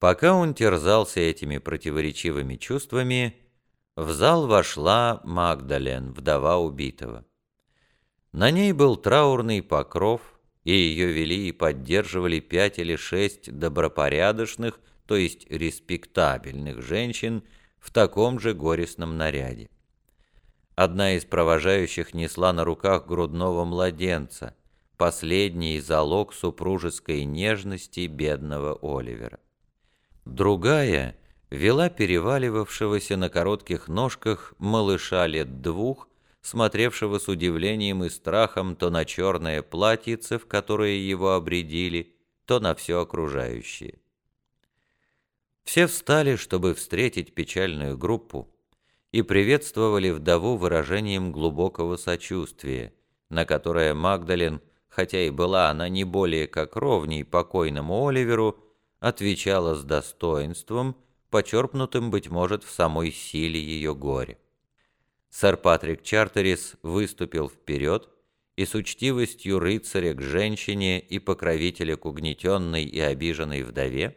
Пока он терзался этими противоречивыми чувствами, в зал вошла Магдален, вдова убитого. На ней был траурный покров, и ее вели и поддерживали пять или шесть добропорядочных, то есть респектабельных женщин в таком же горестном наряде. Одна из провожающих несла на руках грудного младенца, последний залог супружеской нежности бедного Оливера. Другая вела переваливавшегося на коротких ножках малыша лет двух, смотревшего с удивлением и страхом то на черное платьице, в которое его обредили, то на все окружающее. Все встали, чтобы встретить печальную группу, и приветствовали вдову выражением глубокого сочувствия, на которое Магдалин, хотя и была она не более как ровней покойному Оливеру, отвечала с достоинством, почерпнутым, быть может, в самой силе ее горя. Сэр Патрик Чартерис выступил вперед и с учтивостью рыцаря к женщине и покровителя к угнетенной и обиженной вдове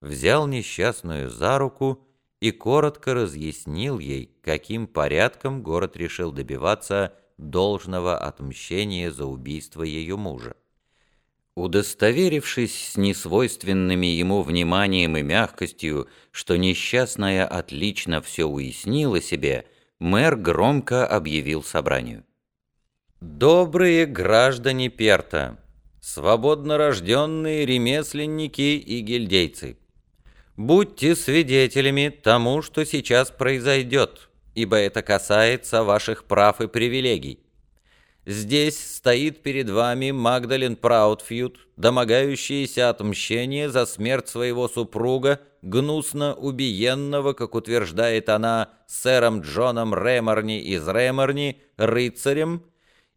взял несчастную за руку и коротко разъяснил ей, каким порядком город решил добиваться должного отмщения за убийство ее мужа. Удостоверившись с несвойственными ему вниманием и мягкостью, что несчастная отлично все уяснила себе, мэр громко объявил собранию. «Добрые граждане Перта, свободно рожденные ремесленники и гильдейцы, будьте свидетелями тому, что сейчас произойдет, ибо это касается ваших прав и привилегий. Здесь стоит перед вами Магдалин Праудфьюд, домогающаяся отмщения за смерть своего супруга, гнусно убиенного, как утверждает она, сэром Джоном Реморни из Реморни, рыцарем,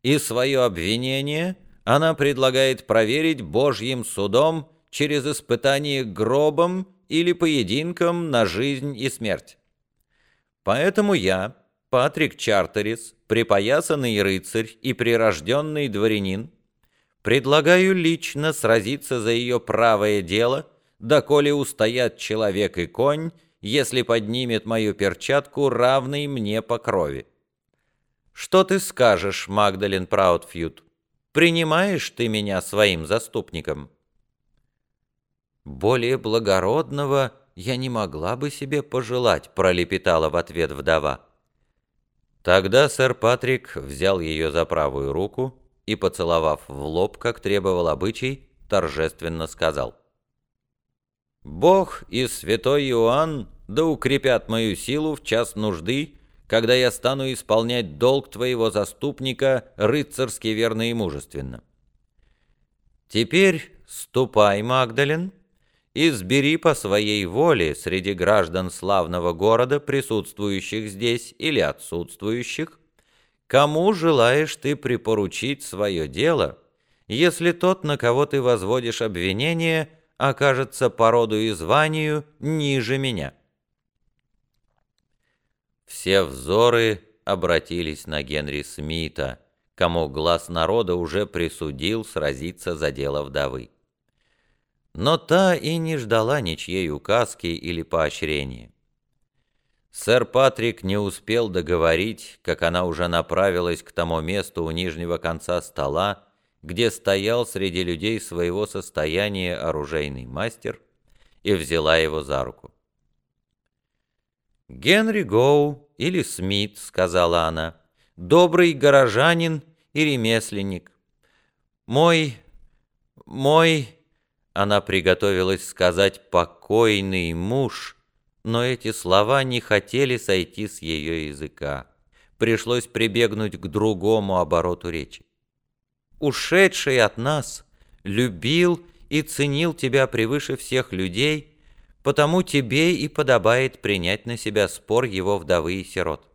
и свое обвинение она предлагает проверить Божьим судом через испытание гробом или поединком на жизнь и смерть. Поэтому я, Патрик Чартерис, припоясанный рыцарь и прирожденный дворянин, предлагаю лично сразиться за ее правое дело, доколе устоят человек и конь, если поднимет мою перчатку, равный мне по крови. Что ты скажешь, Магдалин Праудфьюд? Принимаешь ты меня своим заступником? Более благородного я не могла бы себе пожелать, пролепетала в ответ вдова. Тогда сэр Патрик взял ее за правую руку и, поцеловав в лоб, как требовал обычай, торжественно сказал. «Бог и святой Иоанн да укрепят мою силу в час нужды, когда я стану исполнять долг твоего заступника рыцарски верно и мужественно. Теперь ступай, Магдалин, избери по своей воле среди граждан славного города, присутствующих здесь или отсутствующих, кому желаешь ты припоручить свое дело, если тот, на кого ты возводишь обвинение, окажется по роду и званию ниже меня». Все взоры обратились на Генри Смита, кому глаз народа уже присудил сразиться за дело вдовы но та и не ждала ничьей указки или поощрения. Сэр Патрик не успел договорить, как она уже направилась к тому месту у нижнего конца стола, где стоял среди людей своего состояния оружейный мастер, и взяла его за руку. «Генри Гоу или Смит», — сказала она, — «добрый горожанин и ремесленник. Мой... мой...» Она приготовилась сказать «покойный муж», но эти слова не хотели сойти с ее языка. Пришлось прибегнуть к другому обороту речи. «Ушедший от нас любил и ценил тебя превыше всех людей, потому тебе и подобает принять на себя спор его вдовы и сирот.